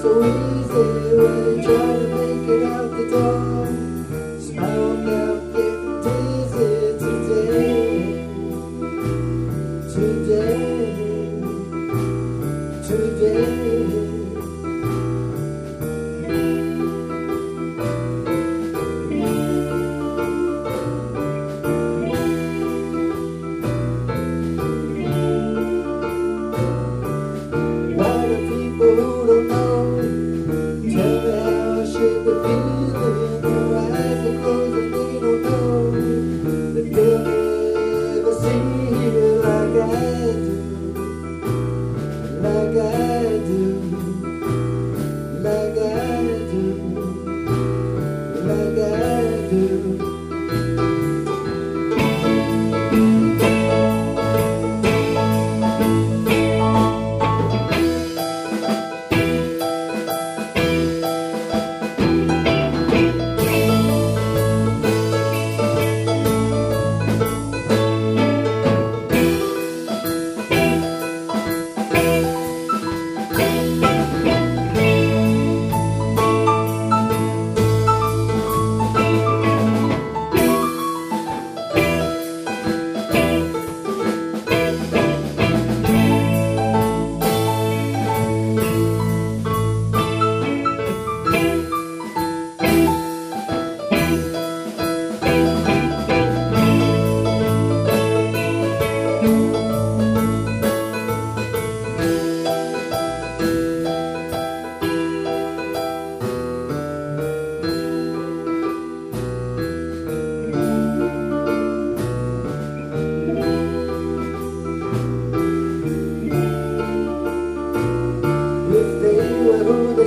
So easy when you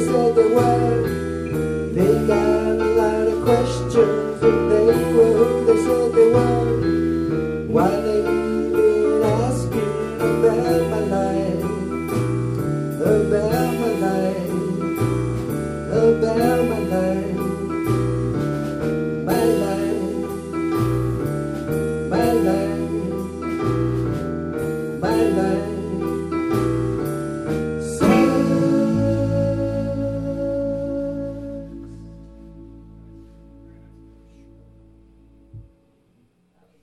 said the word. They got a lot of questions if they were who they said they were. Why they even ask about my life, about my life, about.